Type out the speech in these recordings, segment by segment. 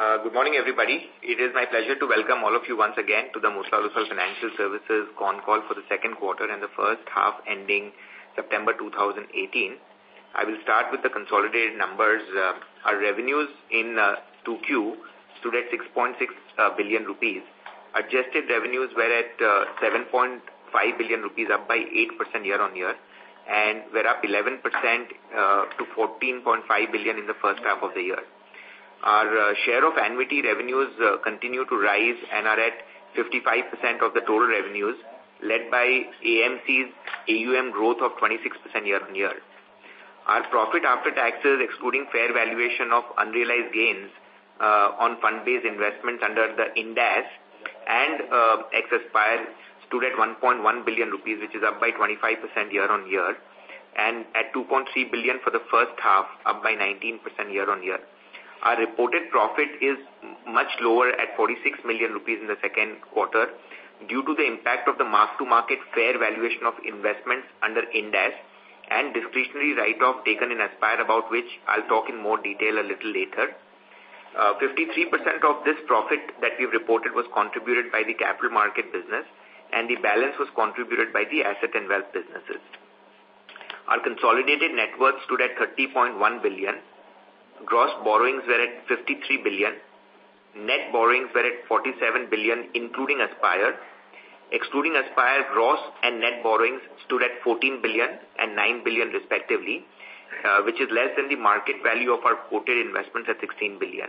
Uh, good morning, everybody. It is my pleasure to welcome all of you once again to the Motilal Oswal Financial Services con call for the second quarter and the first half ending September 2018. I will start with the consolidated numbers. Uh, our revenues in uh, 2Q stood at 6.6 uh, billion rupees. Adjusted revenues were at uh, 7.5 billion rupees, up by 8% year on year, and were up 11% uh, to 14.5 billion in the first half of the year. Our uh, share of annuity revenues uh, continue to rise and are at 55% of the total revenues, led by AMC's AUM growth of 26% year-on-year. Our profit after taxes, excluding fair valuation of unrealized gains uh, on fund-based investments under the INDAS and uh, ex-aspire stood at 1.1 billion rupees, which is up by 25% year-on-year, and at 2.3 billion for the first half, up by 19% year-on-year. Our reported profit is much lower at 46 million rupees in the second quarter due to the impact of the mark-to-market fair valuation of investments under INDAS and discretionary write-off taken in Aspire about which I'll talk in more detail a little later. 53% uh, of this profit that we've reported was contributed by the capital market business and the balance was contributed by the asset and wealth businesses. Our consolidated net worth stood at 30.1 billion gross borrowings were at 53 billion, net borrowings were at 47 billion, including Aspire. Excluding Aspire, gross and net borrowings stood at 14 billion and 9 billion respectively, uh, which is less than the market value of our quoted investments at 16 billion.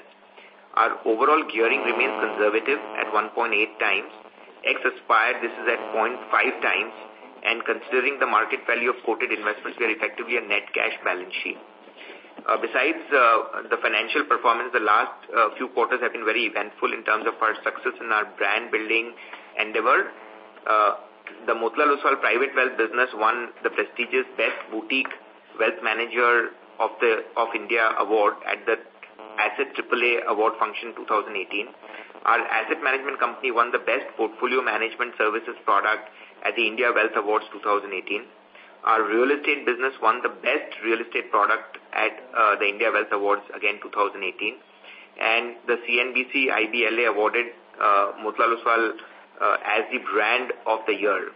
Our overall gearing remains conservative at 1.8 times. Ex-Aspire, this is at 0.5 times. And considering the market value of quoted investments, we are effectively a net cash balance sheet. Uh, besides uh, the financial performance, the last uh, few quarters have been very eventful in terms of our success in our brand building endeavor. Uh, the Motilal Oswal Private Wealth business won the prestigious Best Boutique Wealth Manager of the of India award at the Asset AAA Award Function 2018. Our asset management company won the Best Portfolio Management Services product at the India Wealth Awards 2018. Our real estate business won the best real estate product at uh, the India Wealth Awards again 2018. And the CNBC IBLA awarded uh, Motilal Oswal uh, as the brand of the year.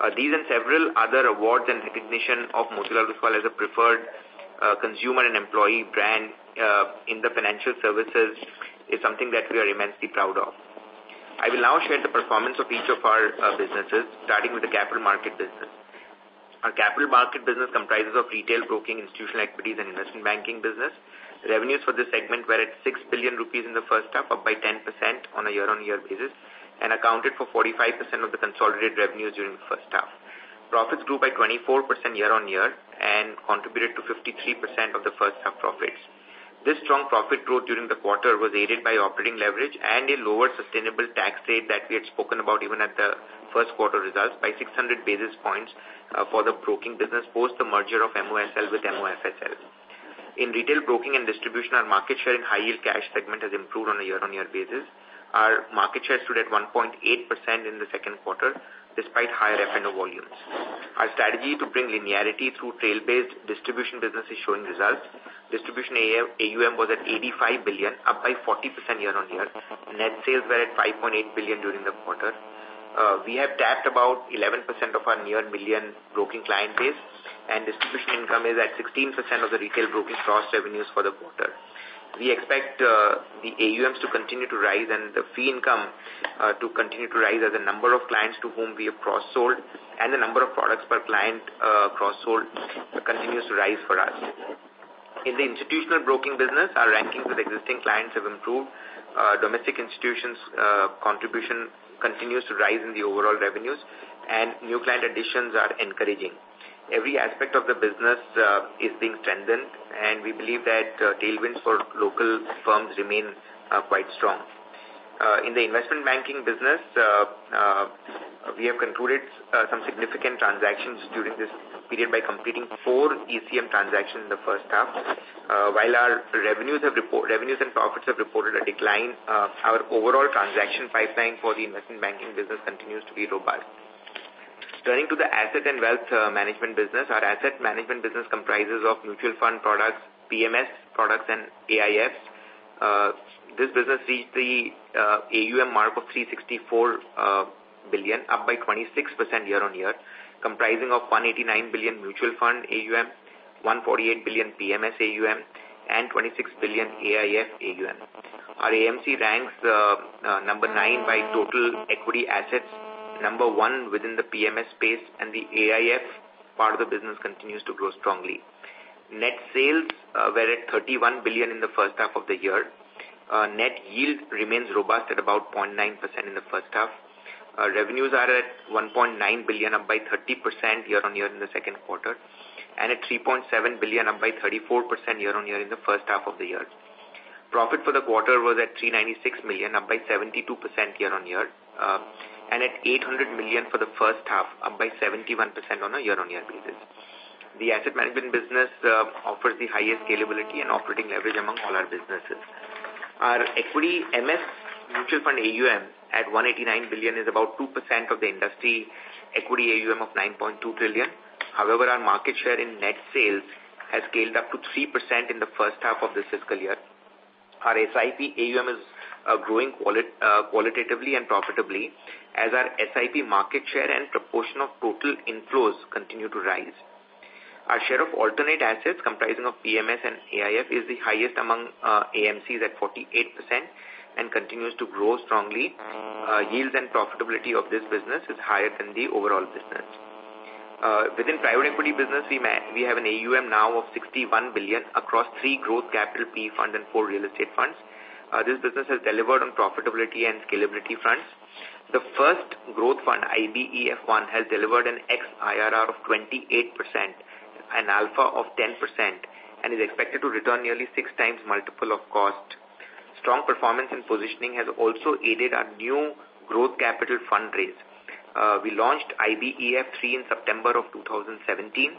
Uh, these and several other awards and recognition of Motilal Oswal as a preferred uh, consumer and employee brand uh, in the financial services is something that we are immensely proud of. I will now share the performance of each of our uh, businesses, starting with the capital market business. Our capital market business comprises of retail broking, institutional equities, and investment banking business. Revenues for this segment were at 6 billion rupees in the first half, up by 10% on a year-on-year -year basis, and accounted for 45% of the consolidated revenues during the first half. Profits grew by 24% year-on-year and contributed to 53% of the first half profits. This strong profit growth during the quarter was aided by operating leverage and a lower sustainable tax rate that we had spoken about even at the first quarter results by 600 basis points uh, for the broking business post the merger of MOSL with MOFSL. In retail broking and distribution, our market share in high-yield cash segment has improved on a year-on-year -year basis. Our market share stood at 1.8% in the second quarter, despite higher F&O volumes. Our strategy to bring linearity through trail-based distribution business is showing results. Distribution AUM was at 85 billion, up by 40% year-on-year. Net sales were at 5.8 billion during the quarter. Uh, we have tapped about 11% of our near million broking client base, and distribution income is at 16% of the retail broking cross revenues for the quarter we expect uh, the AUMs to continue to rise and the fee income uh, to continue to rise as the number of clients to whom we have cross-sold and the number of products per client uh, cross-sold continues to rise for us. In the institutional broking business, our rankings with existing clients have improved. Uh, domestic institutions' uh, contribution continues to rise in the overall revenues and new client additions are encouraging every aspect of the business uh, is being strengthened and we believe that uh, tailwinds for local firms remain uh, quite strong. Uh, in the investment banking business, uh, uh, we have concluded some significant transactions during this period by completing four ECM transactions in the first half. While our revenues have report, revenues and profits have reported a decline, our overall transaction pipeline for the investment banking business continues to be robust. Turning to the asset and wealth uh, management business, our asset management business comprises of mutual fund products, PMS products, and AIFs. Uh, this business reached the uh, AUM mark of 364 uh, billion, up by 26% year-on-year, comprising of 189 billion mutual fund AUM, 148 billion PMS AUM, and 26 billion AIF AUM. Our AMC ranks uh, uh, number 9 by total equity assets, number 1 within the PMS space, and the AIF part of the business continues to grow strongly. Net sales uh, were at 31 billion in the first half of the year. Uh, net yield remains robust at about 0.9% in the first half. Uh, revenues are at 1.9 billion, up by 30% year-on-year in the second quarter, and at 3.7 billion, up by 34% year-on-year in the first half of the year. Profit for the quarter was at 396 million, up by 72% year-on-year, uh, and at 800 million for the first half, up by 71% on a year-on-year -year basis. The asset management business uh, offers the highest scalability and operating leverage among all our businesses. Our equity MS mutual fund AUM at 189 billion is about 2% of the industry equity AUM of 9.2 trillion. However, our market share in net sales has scaled up to 3% in the first half of this fiscal year. Our SIP AUM is uh, growing quali uh, qualitatively and profitably as our SIP market share and proportion of total inflows continue to rise. Our share of alternate assets comprising of PMS and AIF is the highest among uh, AMCs at 48% and continues to grow strongly. Uh, yields and profitability of this business is higher than the overall business. Uh, within private equity business, we, we have an AUM now of 61 billion across three growth capital P funds and four real estate funds. Uh, this business has delivered on profitability and scalability fronts. The first growth fund, IBEF1, has delivered an X-IRR of 28% an alpha of 10% and is expected to return nearly six times multiple of cost. Strong performance and positioning has also aided our new growth capital fundraise. Uh, we launched IBEF3 in September of 2017.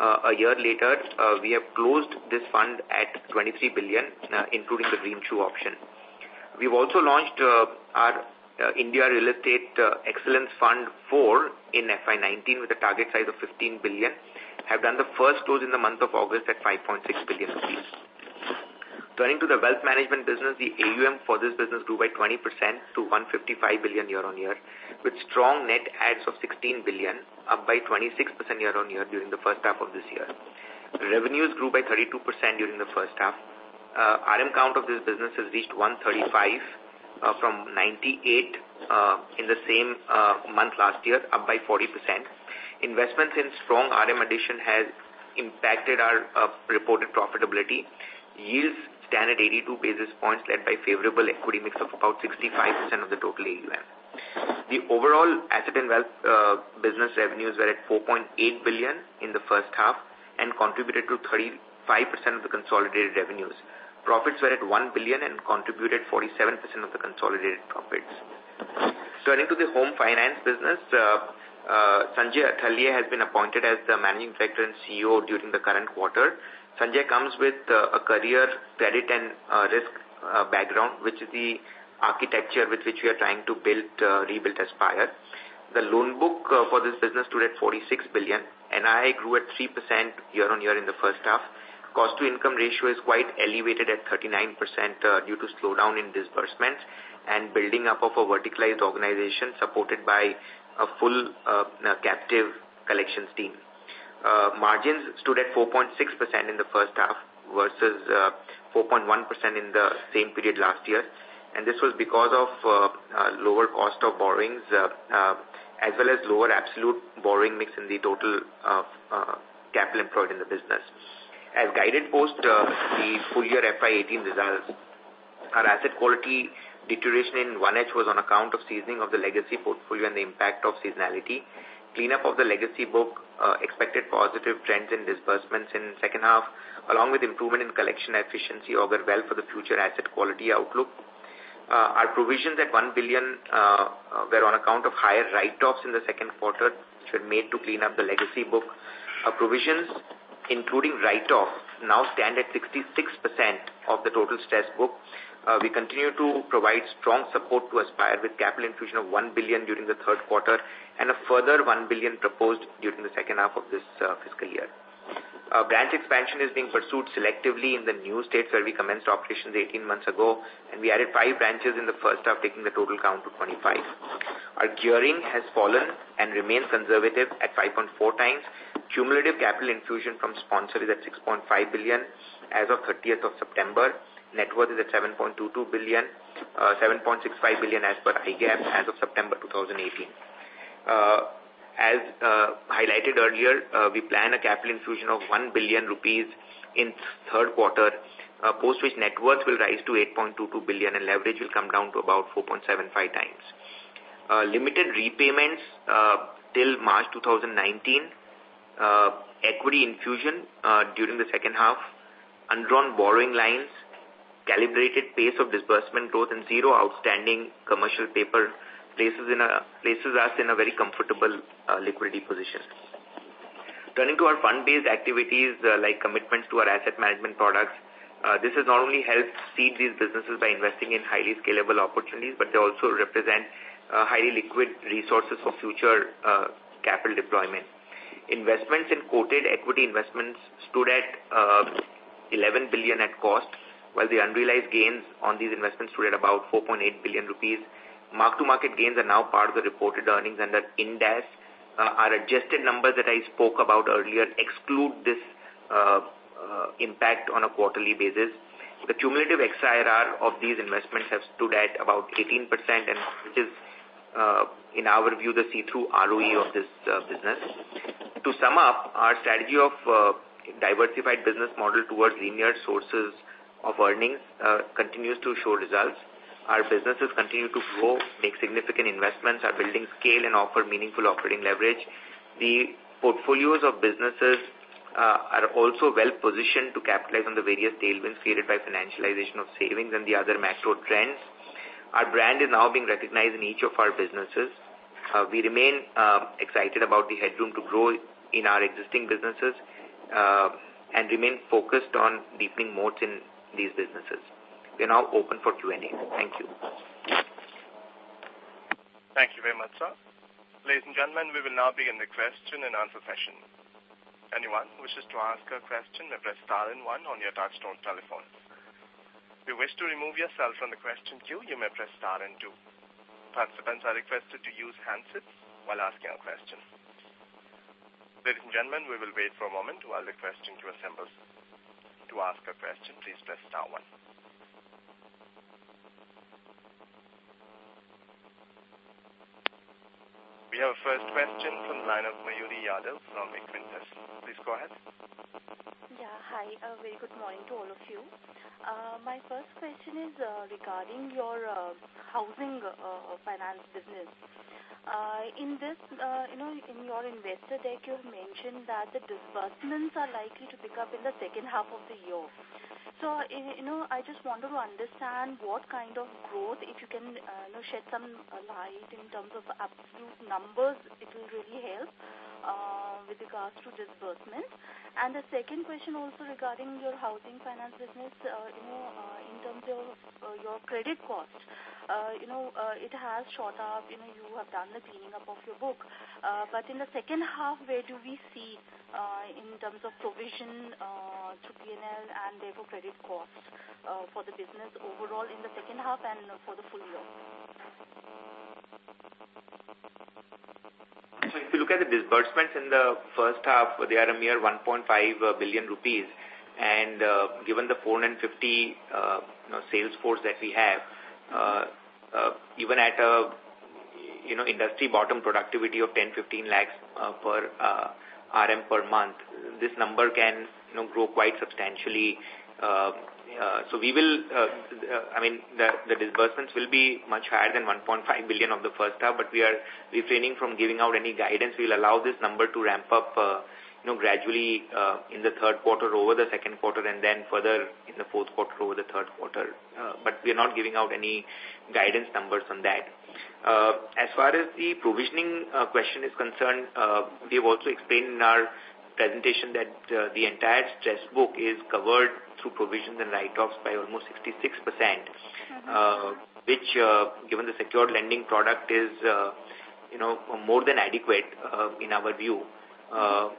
Uh, a year later, uh, we have closed this fund at 23 billion, uh, including the Green Shoe option. We've also launched uh, our India Real Estate uh, Excellence Fund 4 in FY19 with a target size of 15 billion have done the first close in the month of August at 5.6 billion rupees. Turning to the wealth management business, the AUM for this business grew by 20% to 155 billion year-on-year, with strong net adds of 16 billion, up by 26% year-on-year during the first half of this year. Revenues grew by 32% during the first half. Uh, RM count of this business has reached 135 uh, from 98 uh, in the same uh, month last year, up by 40%. Investments in strong RM addition has impacted our uh, reported profitability. Yields stand at 82 basis points led by favorable equity mix of about 65% of the total AUM. The overall asset and wealth uh, business revenues were at 4.8 billion in the first half and contributed to 35% of the consolidated revenues. Profits were at 1 billion and contributed 47% of the consolidated profits. Turning to the home finance business, uh, uh, Sanjay Athalye has been appointed as the Managing Director and CEO during the current quarter. Sanjay comes with uh, a career, credit and uh, risk uh, background, which is the architecture with which we are trying to build, uh, rebuild Aspire. The loan book uh, for this business stood at 46 billion. NII grew at 3% year-on-year in the first half. Cost to income ratio is quite elevated at 39% uh, due to slowdown in disbursements and building up of a verticalized organization supported by a full uh, captive collections team. Uh, margins stood at 4.6% in the first half versus 4.1% uh, in the same period last year. And this was because of uh, uh, lower cost of borrowings uh, uh, as well as lower absolute borrowing mix in the total uh, uh, capital employed in the business. As guided post uh, the full year FY18 results, our asset quality Deterioration in 1H was on account of seasoning of the legacy portfolio and the impact of seasonality. Cleanup of the legacy book, uh, expected positive trends in disbursements in second half, along with improvement in collection efficiency augur well for the future asset quality outlook. Uh, our provisions at 1 billion uh, uh, were on account of higher write-offs in the second quarter, which were made to clean up the legacy book. Our provisions, including write-offs, now stand at 66% of the total stress book, uh, we continue to provide strong support to Aspire with capital infusion of 1 billion during the third quarter and a further 1 billion proposed during the second half of this uh, fiscal year. Uh, branch expansion is being pursued selectively in the new states where we commenced operations 18 months ago, and we added five branches in the first half, taking the total count to 25. Our gearing has fallen and remains conservative at 5.4 times. Cumulative capital infusion from sponsor is at 6.5 billion as of 30th of September. Net worth is at 7.22 billion, uh, 7.65 billion as per IGAAP as of September 2018. Uh, as uh, highlighted earlier, uh, we plan a capital infusion of 1 billion rupees in third quarter, uh, post which net worth will rise to 8.22 billion and leverage will come down to about 4.75 times. Uh, limited repayments uh, till March 2019, uh, equity infusion uh, during the second half, undrawn borrowing lines, calibrated pace of disbursement growth and zero outstanding commercial paper places, in a, places us in a very comfortable uh, liquidity position. Turning to our fund-based activities uh, like commitments to our asset management products, uh, this has not only helped seed these businesses by investing in highly scalable opportunities, but they also represent uh, highly liquid resources for future uh, capital deployment. Investments in quoted equity investments stood at uh, 11 billion at cost, while the unrealized gains on these investments stood at about 4.8 billion rupees mark-to-market gains are now part of the reported earnings under Ind AS. Uh, our adjusted numbers that I spoke about earlier exclude this uh, uh, impact on a quarterly basis. The cumulative XIRR of these investments have stood at about 18% and which is, uh, in our view, the see-through ROE of this uh, business. To sum up, our strategy of uh, diversified business model towards linear sources of earnings uh, continues to show results. Our businesses continue to grow, make significant investments, are building scale and offer meaningful operating leverage. The portfolios of businesses uh, are also well positioned to capitalize on the various tailwinds created by financialization of savings and the other macro trends. Our brand is now being recognized in each of our businesses. Uh, we remain uh, excited about the headroom to grow in our existing businesses uh, and remain focused on deepening moats in these businesses. We are now open for Q&A. Thank you. Thank you very much, sir. Ladies and gentlemen, we will now begin the question and answer session. Anyone wishes to ask a question may press star and one on your touchtone telephone. If you wish to remove yourself from the question queue, you may press star and two. Participants are requested to use handsets while asking a question. Ladies and gentlemen, we will wait for a moment while the question queue assembles. To ask a question, please press star one. We have a first question from the line of Mayuri Yadav from Equintus. Please go ahead. Yeah, hi. A very good morning to all of you. Uh, my first question is uh, regarding your uh, housing uh, finance business. Uh, in this, uh, you know, in your investor deck, you have mentioned that the disbursements are likely to pick up in the second half of the year. So, you know, I just wanted to understand what kind of growth, if you can, uh, you know, shed some light in terms of absolute numbers, it will really help uh, with regards to disbursement. And the second question also regarding your housing finance business, uh, you know, uh, in terms of uh, your credit cost. Uh, you know, uh, it has shot up, you know, you have done the cleaning up of your book. Uh, but in the second half, where do we see uh, in terms of provision uh, through PNL and therefore credit cost uh, for the business overall in the second half and for the full year? So if you look at the disbursements in the first half, they are a mere 1.5 uh, rupees. And uh, given the 450 uh, you know, sales force that we have, uh, uh, even at a you know industry bottom productivity of 10-15 lakhs uh, per uh, RM per month, this number can you know grow quite substantially. Uh, uh, so we will, uh, uh, I mean, the, the disbursements will be much higher than 1.5 billion of the first half, but we are refraining from giving out any guidance. We will allow this number to ramp up uh, you know, gradually uh, in the third quarter over the second quarter and then further in the fourth quarter over the third quarter. But we are not giving out any guidance numbers on that. As far as the provisioning question is concerned, we have also explained in our presentation that uh, the entire stress book is covered through provisions and write-offs by almost 66%, uh, which, uh, given the secured lending product, is, uh, you know, more than adequate uh, in our view. Uh,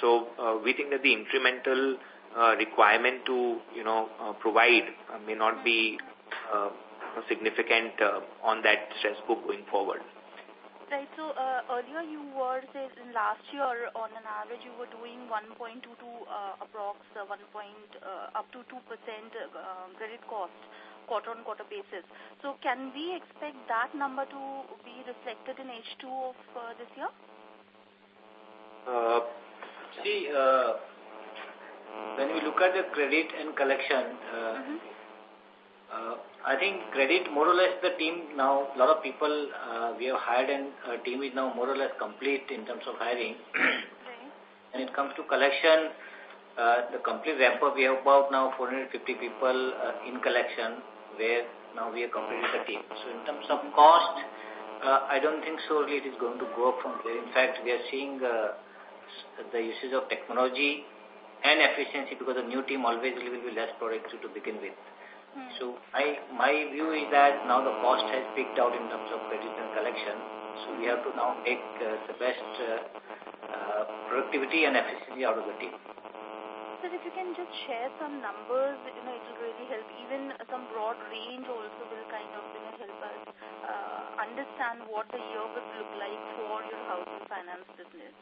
So uh, we think that the incremental uh, requirement to, you know, uh, provide uh, may not be uh, significant uh, on that stress book going forward. Right. So uh, earlier you were say in last year on an average you were doing 1.22 uh, approx uh, 1. Point, uh, up to 2 percent uh, credit cost quarter on quarter basis. So can we expect that number to be reflected in H2 of uh, this year? Uh, see, uh, when we look at the credit and collection, uh, mm -hmm. Uh, I think credit, more or less the team now, a lot of people uh, we have hired and our team is now more or less complete in terms of hiring. When it comes to collection, uh, the complete ramp up, we have about now 450 people uh, in collection where now we have completed the team. So in terms of cost, uh, I don't think so it is going to go up from there. In fact, we are seeing uh, the usage of technology and efficiency because the new team always will be less productive to begin with. So I, my view is that now the cost has peaked out in terms of credit and collection. So we have to now make uh, the best uh, uh, productivity and efficiency out of the team. Sir, if you can just share some numbers, you know, it will really help. Even some broad range also will kind of you know, help us uh, understand what the year will look like for your housing finance business.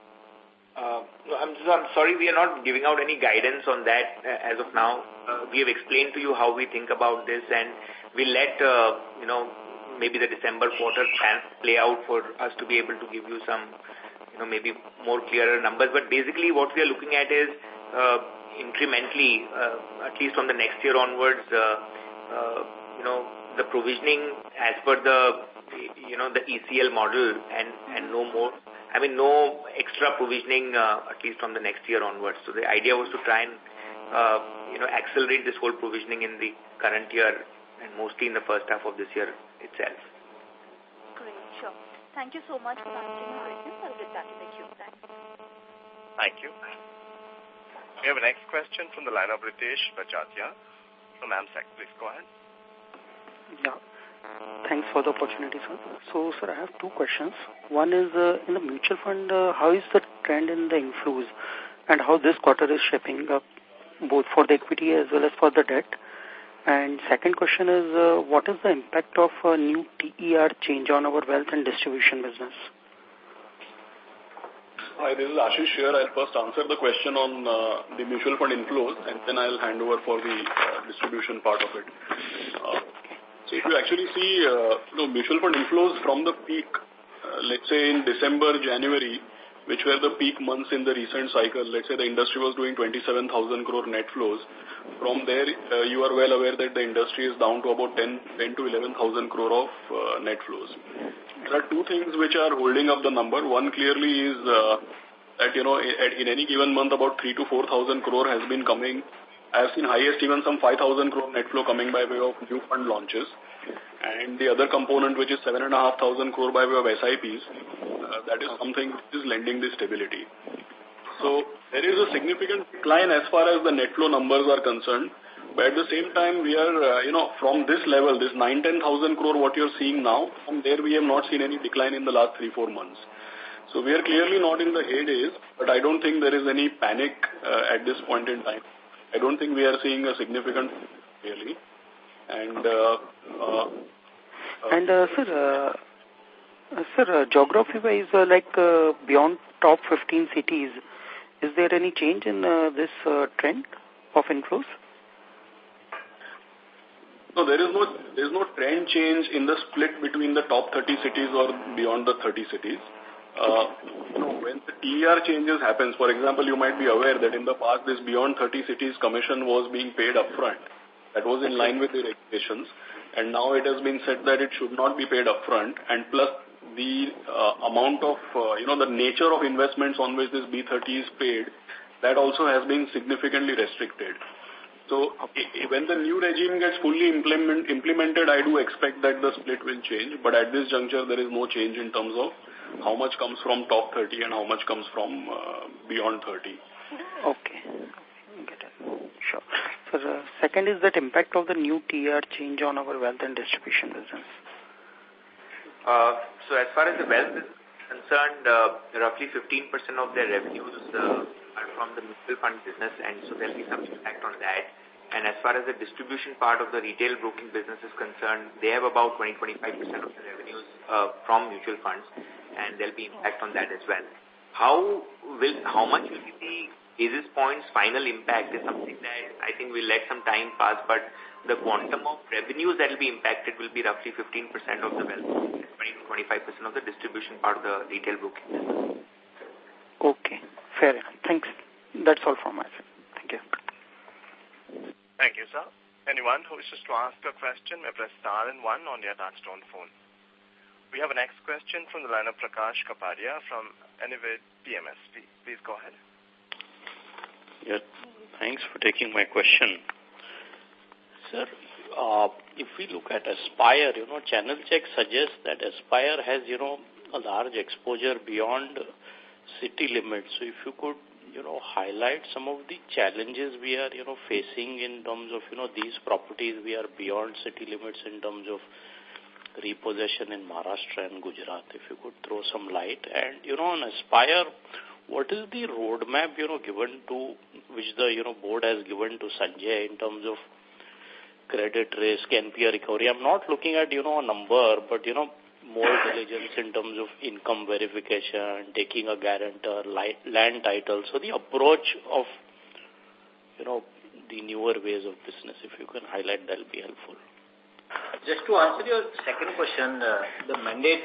Uh, I'm, I'm sorry, we are not giving out any guidance on that uh, as of now. Uh, we have explained to you how we think about this and we'll let, uh, you know, maybe the December quarter play out for us to be able to give you some, you know, maybe more clearer numbers. But basically what we are looking at is uh, incrementally, uh, at least from the next year onwards, uh, uh, you know, the provisioning as per the, you know, the ECL model and, and no more I mean, no extra provisioning, uh, at least from the next year onwards. So the idea was to try and, uh, you know, accelerate this whole provisioning in the current year and mostly in the first half of this year itself. Great, sure. Thank you so much for answering the questions. I'll get back in the queue. Thanks. Thank you. We have a next question from the line of Ritesh Bajatia from AMSEC. Please go ahead. Yeah. Thanks for the opportunity, sir. So, sir, I have two questions. One is, uh, in the mutual fund, uh, how is the trend in the inflows and how this quarter is shaping up, both for the equity as well as for the debt? And second question is, uh, what is the impact of a new TER change on our wealth and distribution business? Hi, this is Ashish here. I'll first answer the question on uh, the mutual fund inflows and then I'll hand over for the uh, distribution part of it. Uh, so if you actually see uh, you know, mutual fund inflows from the peak, uh, let's say in December, January, which were the peak months in the recent cycle, let's say the industry was doing 27,000 crore net flows. From there, uh, you are well aware that the industry is down to about 10, 10 to 11,000 crore of uh, net flows. There are two things which are holding up the number. One clearly is uh, that, you know, in any given month, about 3 to 4,000 crore has been coming I have seen highest even some 5,000 crore net flow coming by way of new fund launches. And the other component, which is 7,500 crore by way of SIPs, uh, that is something which is lending the stability. So there is a significant decline as far as the net flow numbers are concerned. But at the same time, we are, uh, you know, from this level, this 9, 10,000 crore, what you're seeing now, from there we have not seen any decline in the last three, four months. So we are clearly not in the heydays, but I don't think there is any panic uh, at this point in time. I don't think we are seeing a significant really. And, uh, uh, and uh, sir, uh, sir, uh, geography-wise, uh, like uh, beyond top 15 cities, is there any change in uh, this uh, trend of inflows? No, there is no there is no trend change in the split between the top 30 cities or beyond the 30 cities. Uh, you know, when the TER changes happens, for example, you might be aware that in the past this beyond 30 cities commission was being paid upfront. That was in line with the regulations. And now it has been said that it should not be paid upfront. And plus the uh, amount of, uh, you know, the nature of investments on which this B30 is paid, that also has been significantly restricted. So when the new regime gets fully implement, implemented, I do expect that the split will change. But at this juncture, there is no change in terms of how much comes from top 30 and how much comes from uh, beyond 30. Okay. Get it. Sure. So the second is that impact of the new TER change on our wealth and distribution business. Uh, so as far as the wealth is concerned, uh, roughly 15% of their revenues uh, are from the mutual fund business, and so there'll be some impact on that. And as far as the distribution part of the retail broking business is concerned, they have about 20-25% of the revenues uh, from mutual funds, and there'll be impact on that as well. How will, how much will be the basis points final impact is something that I think we'll let some time pass, but the quantum of revenues that will be impacted will be roughly 15% of the wealth, 20-25% of the distribution part of the retail broking business. Okay, fair enough. Thanks. That's all from my side. Thank you. Thank you, sir. Anyone who wishes to ask a question may press star and one on your touchtone phone. We have a next question from the line of Prakash Kapadia from Anived PMS. Please go ahead. Yeah, thanks for taking my question. Sir, uh, if we look at Aspire, you know, channel check suggests that Aspire has, you know, a large exposure beyond city limits. So if you could, you know, highlight some of the challenges we are, you know, facing in terms of, you know, these properties we are beyond city limits in terms of repossession in Maharashtra and Gujarat, if you could throw some light. And, you know, on Aspire, what is the roadmap, you know, given to, which the, you know, board has given to Sanjay in terms of credit risk, NPA recovery? I'm not looking at, you know, a number, but, you know, more diligence in terms of income verification, taking a guarantor, land title. So the approach of, you know, the newer ways of business, if you can highlight, that will be helpful. Just to answer your second question, uh, the mandate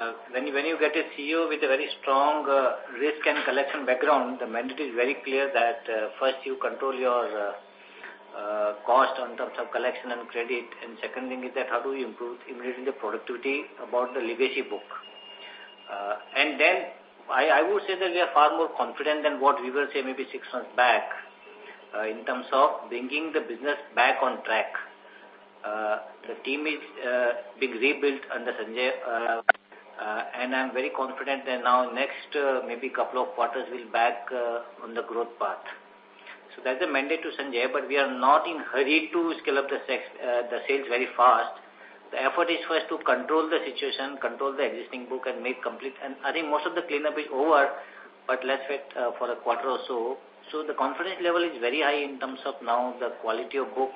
uh, when, you, when you get a CEO with a very strong uh, risk and collection background, the mandate is very clear that uh, first you control your uh, uh, cost on terms of collection and credit, and second thing is that how do you improve immediately the productivity about the legacy book. Uh, and then I, I would say that we are far more confident than what we were say maybe six months back uh, in terms of bringing the business back on track. Uh, the team is uh, being rebuilt under Sanjay uh, uh, and I'm very confident that now next uh, maybe couple of quarters will back uh, on the growth path. So that's the mandate to Sanjay, but we are not in hurry to scale up the, sex, the sales very fast. The effort is first to control the situation, control the existing book and make complete. And I think most of the cleanup is over, but let's wait for a quarter or so. So the confidence level is very high in terms of now the quality of book,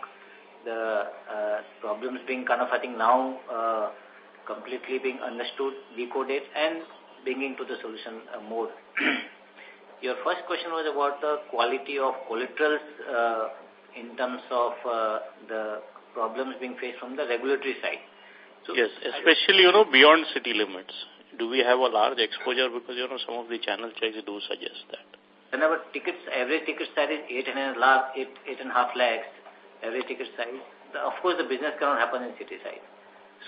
the uh, problems being kind of, I think now, uh, completely being understood, decoded, and bringing to the solution uh, mode. Your first question was about the quality of collaterals uh, in terms of uh, the problems being faced from the regulatory side. So yes, especially, you know, beyond city limits. Do we have a large exposure? Because, you know, some of the channel checks do suggest that. And our tickets, average ticket size is eight and a half, eight, eight and a half lakhs, average ticket size. The, of course, the business cannot happen in city side.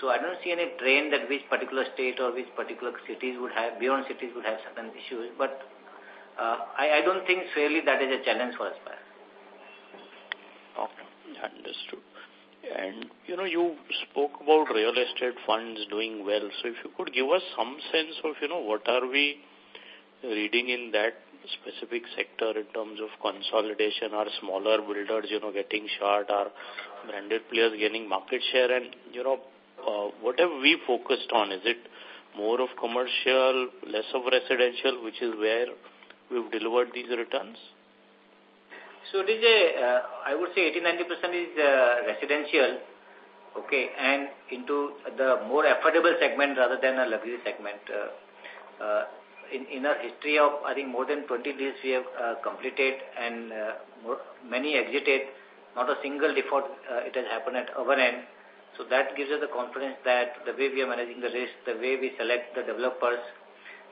So I don't see any trend that which particular state or which particular cities would have, beyond cities would have certain issues. But uh, I, I don't think fairly that is a challenge for us. Okay, understood. And, you know, you spoke about real estate funds doing well. So if you could give us some sense of, you know, what are we reading in that specific sector in terms of consolidation? or smaller builders, you know, getting short? or branded players gaining market share? And, you know, uh, what have we focused on? Is it more of commercial, less of residential, which is where we've delivered these returns? So it is a, uh, I would say 80-90% is uh, residential, okay, and into the more affordable segment rather than a luxury segment. Uh, uh, in, in our history of, I think, more than 20 deals we have uh, completed and uh, more, many exited, not a single default uh, it has happened at our end. So that gives us the confidence that the way we are managing the risk, the way we select the developers,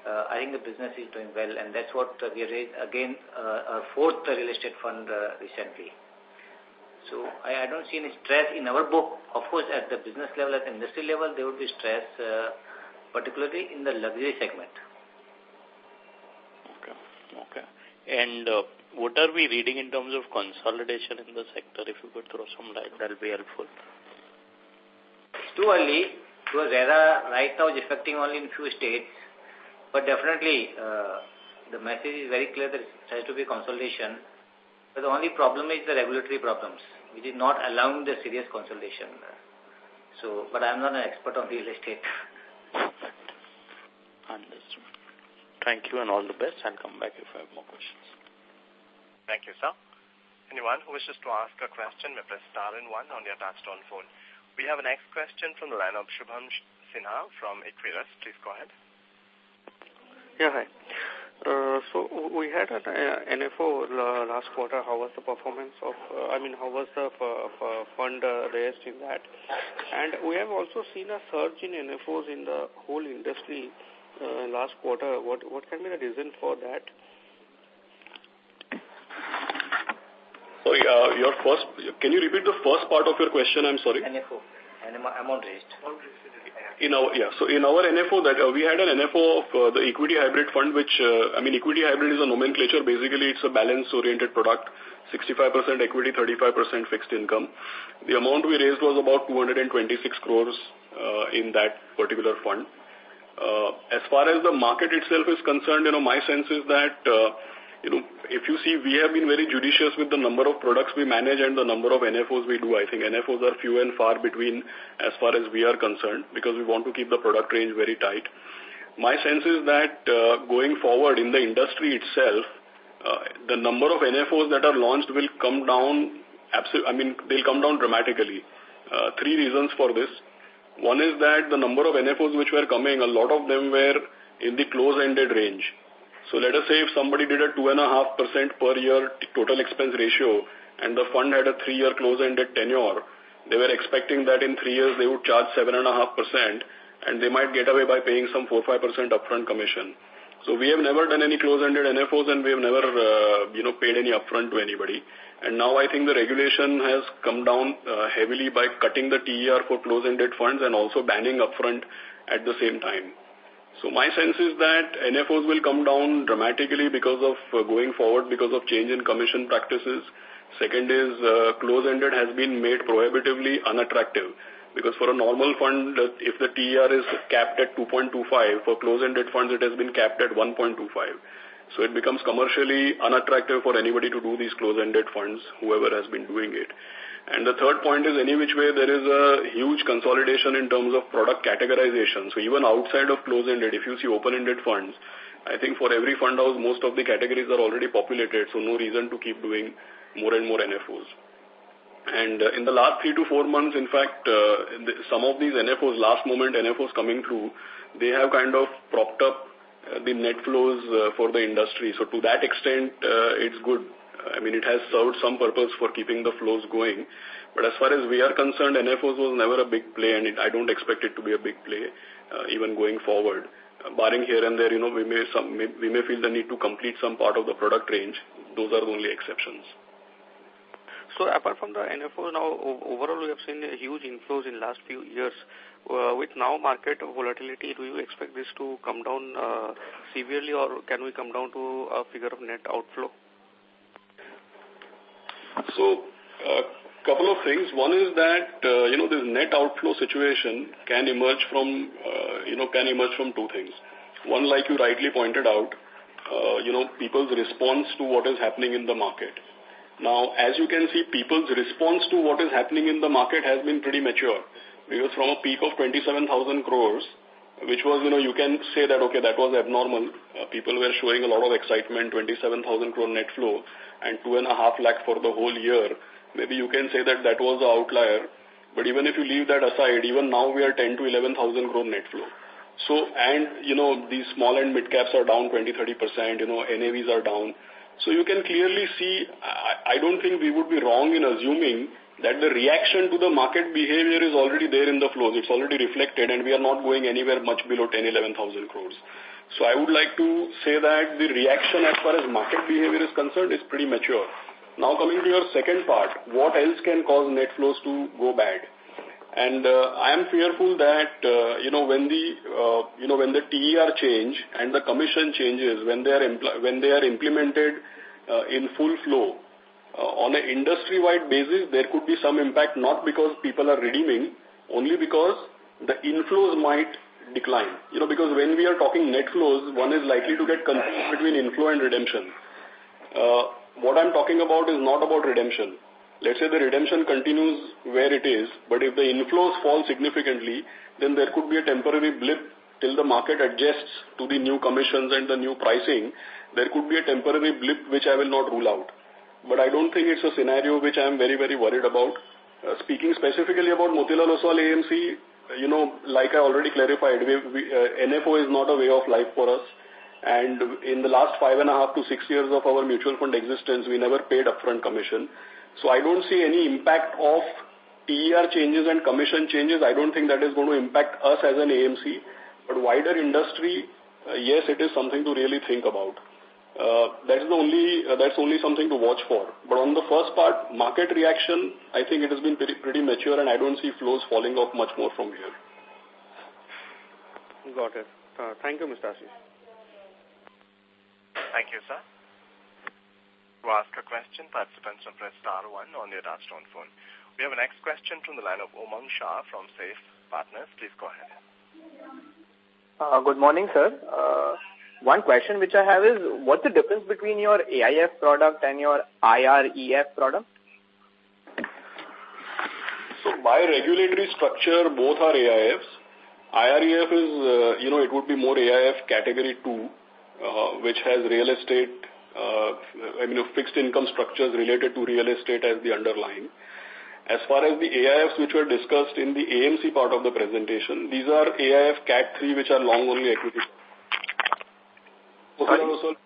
uh, I think the business is doing well. And that's what uh, we raised, again, uh, our fourth real estate fund uh, recently. So I, I don't see any stress in our book. Of course, at the business level, at the industry level, there would be stress, uh, particularly in the luxury segment. Okay. Okay. And uh, what are we reading in terms of consolidation in the sector? If you could throw some light, that will be helpful. It's too early because RERA right now is affecting only in few states. But definitely, uh, the message is very clear that it has to be consolidation. But the only problem is the regulatory problems, which is not allowing the serious consolidation. So, but I'm not an expert on real estate. Understood. Thank you and all the best. I'll come back if I have more questions. Thank you, sir. Anyone who wishes to ask a question may press star and one on your touchtone phone. We have a next question from the line of Shubham Sinha from Equirus. Please go ahead. Yeah, hi. Uh, so we had an uh, NFO uh, last quarter. How was the performance of, uh, I mean, how was the uh, fund uh, raised in that? And we have also seen a surge in NFOs in the whole industry uh, last quarter. What, what can be the reason for that? Sorry, uh, your first, can you repeat the first part of your question? I'm sorry. NFO, amount raised. In our, yeah, so in our NFO that uh, we had an NFO of uh, the equity hybrid fund, which, uh, I mean, equity hybrid is a nomenclature. Basically, it's a balance-oriented product, 65% equity, 35% fixed income. The amount we raised was about 226 crores uh, in that particular fund. Uh, as far as the market itself is concerned, you know, my sense is that uh, you know, if you see, we have been very judicious with the number of products we manage and the number of NFOs we do. I think NFOs are few and far between as far as we are concerned because we want to keep the product range very tight. My sense is that uh, going forward in the industry itself, the number of NFOs that are launched will come down, I mean, they'll come down dramatically. Three reasons for this. One is that the number of NFOs which were coming, a lot of them were in the close-ended range. So let us say if somebody did a 2.5% per year total expense ratio and the fund had a three-year close-ended tenure, they were expecting that in three years they would charge 7.5% and they might get away by paying some 4-5% upfront commission. So we have never done any close-ended NFOs and we have never, uh, you know, paid any upfront to anybody. And now I think the regulation has come down uh, heavily by cutting the TER for close-ended funds and also banning upfront at the same time. So my sense is that NFOs will come down dramatically because of uh, going forward because of change in commission practices. Second is uh, close-ended has been made prohibitively unattractive because for a normal fund, if the TER is capped at 2.25, for close-ended funds it has been capped at 1.25. So it becomes commercially unattractive for anybody to do these close-ended funds, whoever has been doing it. And the third point is any which way there is a huge consolidation in terms of product categorization. So even outside of close-ended, if you see open-ended funds, I think for every fund house, most of the categories are already populated, so no reason to keep doing more and more NFOs. And uh, in the last three to four months, in fact, uh, some of these NFOs, last moment NFOs coming through, they have kind of propped up uh, the net flows for the industry. So to that extent, it's good I mean, it has served some purpose for keeping the flows going. But as far as we are concerned, NFOs was never a big play, and it, I don't expect it to be a big play, uh, even going forward. Uh, barring here and there, you know, we may, some, may, we may feel the need to complete some part of the product range. Those are the only exceptions. So apart from the NFO, now overall we have seen a huge inflows in last few years. Uh, with now market volatility, do you expect this to come down uh, severely or can we come down to a figure of net outflow? So, a uh, couple of things. One is that, uh, you know, this net outflow situation can emerge from, uh, you know, can emerge from two things. One, like you rightly pointed out, uh, you know, people's response to what is happening in the market. Now, as you can see, people's response to what is happening in the market has been pretty mature. Because from a peak of 27,000 crores, which was, you know, you can say that, okay, that was abnormal. Uh, people were showing a lot of excitement, 27,000 crore net flow and two and a half lakh for the whole year. Maybe you can say that that was the outlier. But even if you leave that aside, even now we are 10 to 11,000 crore net flow. So, and, you know, these small and mid caps are down 20, 30%, you know, NAVs are down. So you can clearly see, I, I don't think we would be wrong in assuming that the reaction to the market behavior is already there in the flows. It's already reflected and we are not going anywhere much below 10, 11,000 crores. So I would like to say that the reaction as far as market behavior is concerned is pretty mature. Now coming to your second part, what else can cause net flows to go bad? And uh, I am fearful that, uh, you know, when the, uh, you know, when the TER change and the commission changes, when they are, when they are implemented in full flow, uh, on an industry-wide basis, there could be some impact, not because people are redeeming, only because the inflows might decline. You know, because when we are talking net flows, one is likely to get confused between inflow and redemption. Uh, what I'm talking about is not about redemption. Let's say the redemption continues where it is, but if the inflows fall significantly, then there could be a temporary blip till the market adjusts to the new commissions and the new pricing. There could be a temporary blip which I will not rule out. but I don't think it's a scenario which I'm very, very worried about. Uh, speaking specifically about Motilal Oswal AMC, you know, like I already clarified, we, we, uh, NFO is not a way of life for us. And in the last five and a half to six years of our mutual fund existence, we never paid upfront commission. So I don't see any impact of TER changes and commission changes. I don't think that is going to impact us as an AMC. But wider industry, uh, yes, it is something to really think about. Uh, that's the only uh, that's only something to watch for. But on the first part, market reaction, I think it has been pretty, pretty mature, and I don't see flows falling off much more from here. Got it. Uh, thank you, Mr. Ashish. Thank you, sir. To ask a question, participants will press star one on your touchtone phone. We have a next question from the line of Umang Shah from Safe Partners. Please go ahead. Uh, good morning, sir. Uh, one question which I have is, what's the difference between your AIF product and your IREF product? So by regulatory structure, both are AIFs. IREF is, uh, you know, it would be more AIF category 2, uh, which has real estate, uh, I mean, fixed income structures related to real estate as the underlying. As far as the AIFs which were discussed in the AMC part of the presentation, these are AIF CAT 3 which are long only equity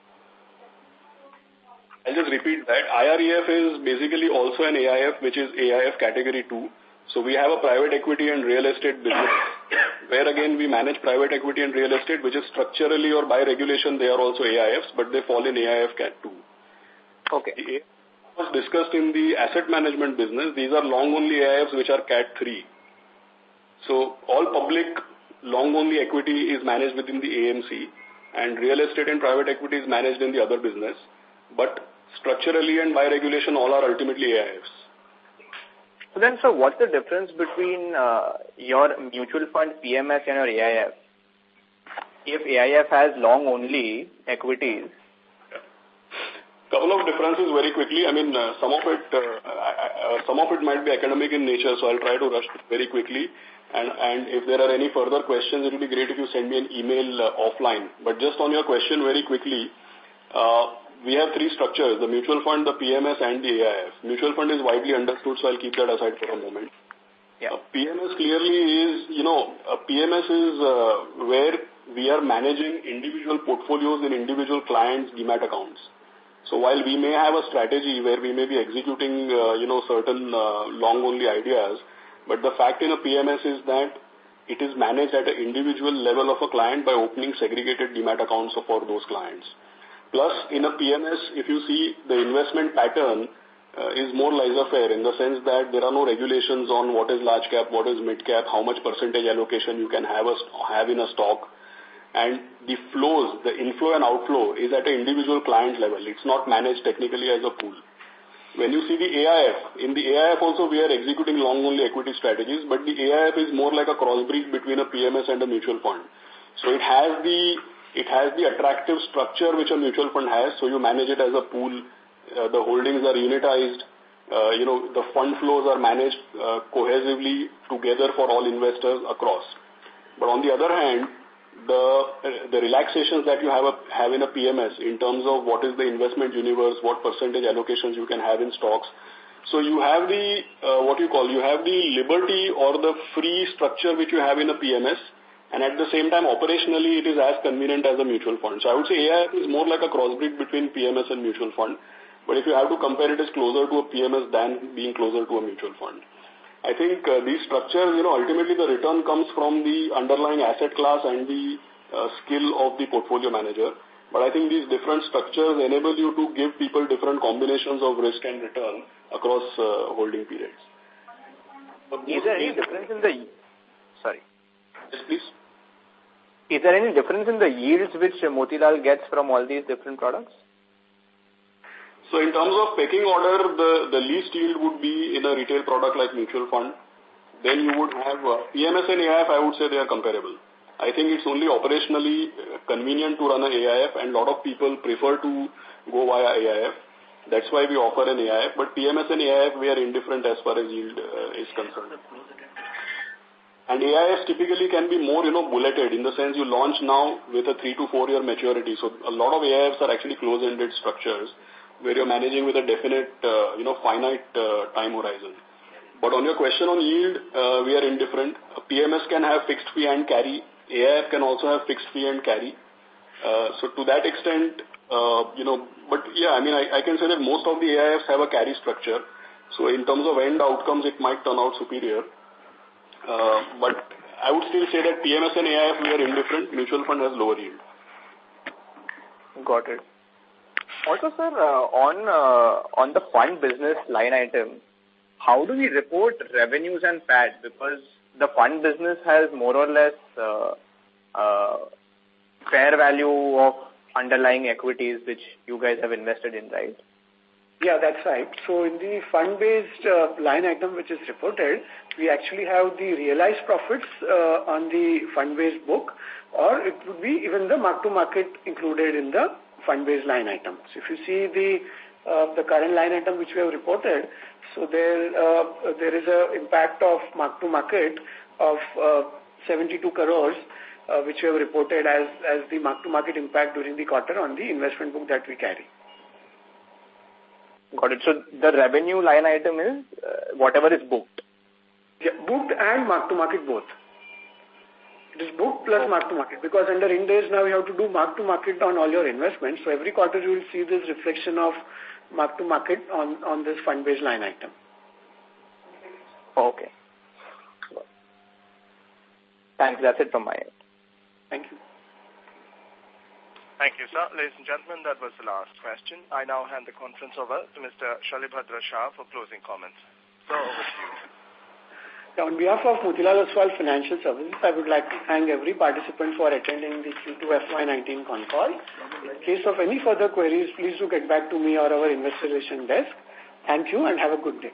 I'll just repeat that. IREF is basically also an AIF, which is AIF category 2. So we have a private equity and real estate business, where again we manage private equity and real estate, which is structurally or by regulation, they are also AIFs, but they fall in AIF Cat 2. Okay. The was discussed in the asset management business. These are long only AIFs, which are Cat 3. So all public long only equity is managed within the AMC and real estate and private equity is managed in the other business. But structurally and by regulation, all are ultimately AIFs. So then, so what's the difference between uh, your mutual fund PMS and your AIF? If AIF has long only equities, couple of differences very quickly. I mean, uh, some of it, uh, uh, some of it might be academic in nature, so I'll try to rush very quickly. And, and if there are any further questions, it would be great if you send me an email uh, offline. But just on your question very quickly, uh, we have three structures, the mutual fund, the PMS, and the AIF. Mutual fund is widely understood, so I'll keep that aside for a moment. Yeah. Uh, PMS clearly is, you know, uh, PMS is uh, where we are managing individual portfolios in individual clients' demat accounts. So while we may have a strategy where we may be executing, uh, you know, certain uh, long-only ideas, but the fact in a PMS is that it is managed at an individual level of a client by opening segregated demat accounts for those clients. Plus, in a PMS, if you see the investment pattern uh, is more laissez-faire in the sense that there are no regulations on what is large cap, what is mid cap, how much percentage allocation you can have, a, have in a stock. And the flows, the inflow and outflow is at an individual client level. It's not managed technically as a pool. When you see the AIF, in the AIF also we are executing long-only equity strategies, but the AIF is more like a crossbreed between a PMS and a mutual fund. So it has the it has the attractive structure which a mutual fund has, so you manage it as a pool. Uh, the holdings are unitized. Uh, you know, the fund flows are managed uh, cohesively together for all investors across. But on the other hand, the the relaxations that you have a, have in a PMS in terms of what is the investment universe, what percentage allocations you can have in stocks. So you have the uh, what you call you have the liberty or the free structure which you have in a PMS, and at the same time operationally it is as convenient as a mutual fund. So I would say AIF is more like a crossbreed between PMS and mutual fund. But if you have to compare it, is closer to a PMS than being closer to a mutual fund. I think uh, these structures, you know, ultimately the return comes from the underlying asset class and the uh, skill of the portfolio manager. But I think these different structures enable you to give people different combinations of risk and return across uh, holding periods. Is there any difference in the... Sorry. Yes, please. Is there any difference in the yields which Motilal gets from all these different products? So in terms of pecking order, the, the least yield would be in a retail product like mutual fund. Then you would have uh, PMS and AIF, I would say they are comparable. I think it's only operationally uh, convenient to run an AIF and a lot of people prefer to go via AIF. That's why we offer an AIF. But PMS and AIF, we are indifferent as far as yield uh, is concerned. And AIFs typically can be more, you know, bulleted in the sense you launch now with a three to four year maturity. So a lot of AIFs are actually close-ended structures where you're managing with a definite, uh, you know, finite uh, time horizon. But on your question on yield, uh, we are indifferent. PMS can have fixed fee and carry. AIF can also have fixed fee and carry. So to that extent, you know, but yeah, I mean, I, I can say that most of the AIFs have a carry structure. So in terms of end outcomes, it might turn out superior. Uh, but I would still say that PMS and AIF, we are indifferent. Mutual fund has lower yield. Got it. Also, sir, uh, on uh, on the fund business line item, how do we report revenues and PAT? Because the fund business has more or less uh, uh, fair value of underlying equities which you guys have invested in, right? Yeah, that's right. So in the fund-based uh, line item which is reported, we actually have the realized profits uh, on the fund-based book, or it would be even the mark-to-market included in the fund-based line item. So if you see the uh, the current line item which we have reported, so there uh, there is a impact of mark-to-market of uh, 72 crores, uh, which we have reported as as the mark-to-market impact during the quarter on the investment book that we carry. Got it. So the revenue line item is uh, whatever is booked. Yeah, booked and mark-to-market both. It is book plus mark-to-market because under Ind AS now you have to do mark-to-market on all your investments. So every quarter you will see this reflection of mark-to-market on, on this fund-based line item. Okay. Thanks. That's it from my end. Thank you. Thank you, sir. Ladies and gentlemen, that was the last question. I now hand the conference over to Mr. Shalibhadra Shah for closing comments. So, over to you. On behalf of Motilal Oswal Financial Services, I would like to thank every participant for attending the Q2 FY19 con call. In case of any further queries, please do get back to me or our investor relation desk. Thank you and have a good day.